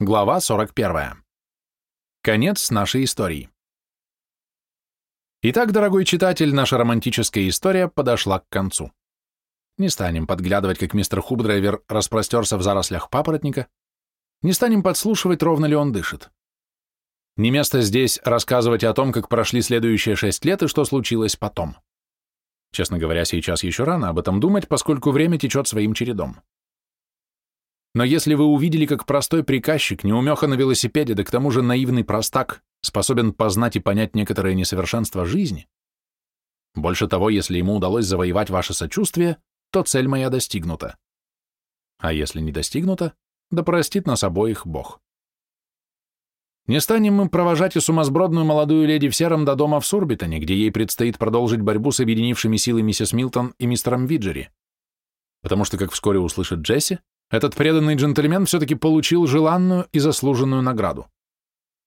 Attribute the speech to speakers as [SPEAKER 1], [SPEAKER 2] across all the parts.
[SPEAKER 1] Глава 41. Конец нашей истории. Итак, дорогой читатель, наша романтическая история подошла к концу. Не станем подглядывать, как мистер Хубдрайвер распростерся в зарослях папоротника, не станем подслушивать, ровно ли он дышит. Не место здесь рассказывать о том, как прошли следующие шесть лет и что случилось потом. Честно говоря, сейчас еще рано об этом думать, поскольку время течет своим чередом. Но если вы увидели, как простой приказчик, неумеха на велосипеде, да к тому же наивный простак, способен познать и понять некоторые несовершенства жизни, больше того, если ему удалось завоевать ваше сочувствие, то цель моя достигнута. А если не достигнута, да простит нас обоих Бог. Не станем мы провожать и сумасбродную молодую леди в сером до дома в Сурбитоне, где ей предстоит продолжить борьбу с объединившими силы миссис Милтон и мистером Виджери. Потому что, как вскоре услышит Джесси, этот преданный джентльмен все-таки получил желанную и заслуженную награду.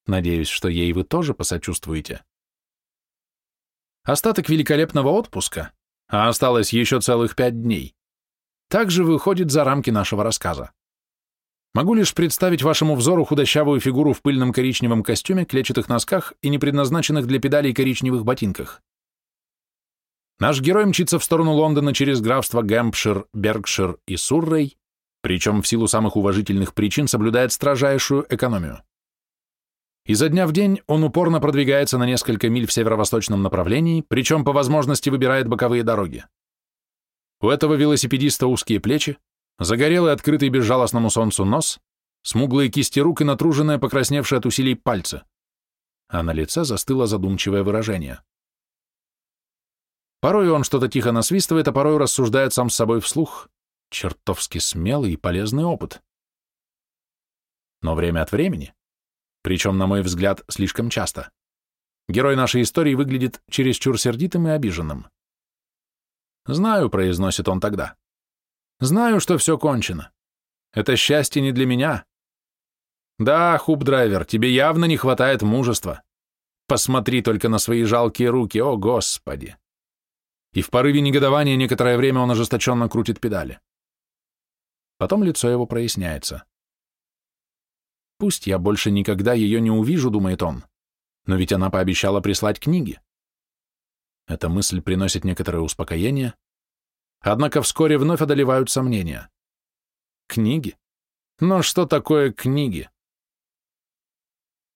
[SPEAKER 1] Надеюсь, что ей вы тоже посочувствуете. Остаток великолепного отпуска, а осталось еще целых пять дней, также выходит за рамки нашего рассказа. Могу лишь представить вашему взору худощавую фигуру в пыльном коричневом костюме, клетчатых носках и непредназначенных для педалей коричневых ботинках. Наш герой мчится в сторону Лондона через графство Гэмпшир, Бергшир и Суррей, причем в силу самых уважительных причин соблюдает строжайшую экономию. Изо дня в день он упорно продвигается на несколько миль в северо-восточном направлении, причем по возможности выбирает боковые дороги. У этого велосипедиста узкие плечи, загорелый, открытый безжалостному солнцу нос, смуглые кисти рук и натруженные, покрасневшие от усилий пальцы, а на лице застыло задумчивое выражение. Порой он что-то тихо насвистывает, а порой рассуждает сам с собой вслух, Чертовски смелый и полезный опыт. Но время от времени, причем, на мой взгляд, слишком часто, герой нашей истории выглядит чересчур сердитым и обиженным. «Знаю», — произносит он тогда, — «знаю, что все кончено. Это счастье не для меня. Да, хуб-драйвер, тебе явно не хватает мужества. Посмотри только на свои жалкие руки, о господи!» И в порыве негодования некоторое время он ожесточенно крутит педали. Потом лицо его проясняется. «Пусть я больше никогда ее не увижу», — думает он, «но ведь она пообещала прислать книги». Эта мысль приносит некоторое успокоение, однако вскоре вновь одолевают сомнения. Книги? Но что такое книги?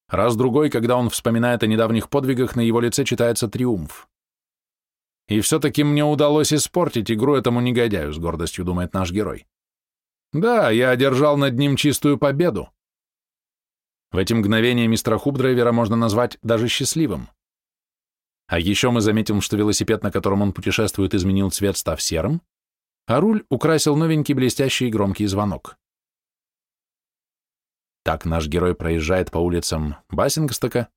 [SPEAKER 1] Раз-другой, когда он вспоминает о недавних подвигах, на его лице читается триумф. «И все-таки мне удалось испортить игру этому негодяю», — с гордостью думает наш герой. Да, я одержал над ним чистую победу. В эти мгновения мистера Хубдрайвера можно назвать даже счастливым. А еще мы заметим, что велосипед, на котором он путешествует, изменил цвет, став серым, а руль украсил новенький блестящий и громкий звонок. Так наш герой проезжает по улицам Бассингстока,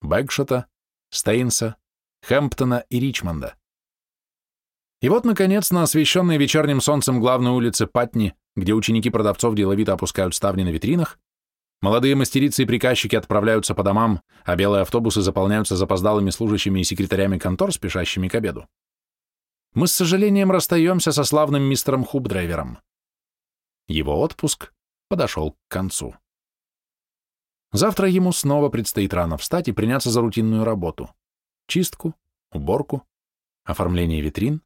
[SPEAKER 1] Бэгшота, Стейнса, Хэмптона и Ричмонда. И вот, наконец, на освещенной вечерним солнцем главной улице Патни где ученики продавцов деловито опускают ставни на витринах, молодые мастерицы и приказчики отправляются по домам, а белые автобусы заполняются запоздалыми служащими и секретарями контор, спешащими к обеду. Мы с сожалением расстаемся со славным мистером Хубдрайвером. Его отпуск подошел к концу. Завтра ему снова предстоит рано встать и приняться за рутинную работу. Чистку, уборку, оформление витрин,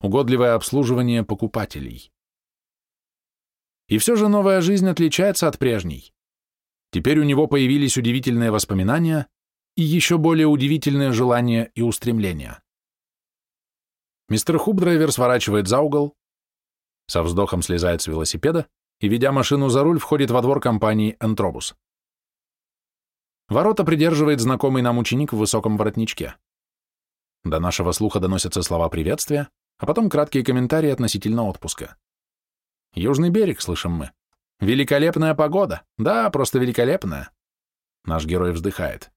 [SPEAKER 1] угодливое обслуживание покупателей. И все же новая жизнь отличается от прежней. Теперь у него появились удивительные воспоминания и еще более удивительные желания и устремления. Мистер Хубдрайвер сворачивает за угол, со вздохом слезает с велосипеда и, ведя машину за руль, входит во двор компании «Энтробус». Ворота придерживает знакомый нам ученик в высоком воротничке. До нашего слуха доносятся слова приветствия, а потом краткие комментарии относительно отпуска. Южный берег, слышим мы. Великолепная погода. Да, просто великолепная. Наш герой вздыхает.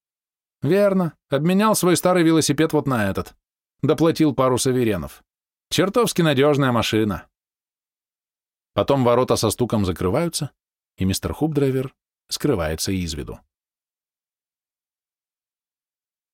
[SPEAKER 1] Верно. Обменял свой старый велосипед вот на этот. Доплатил пару саверенов. Чертовски надежная машина. Потом ворота со стуком закрываются, и мистер Хубдрайвер скрывается из виду.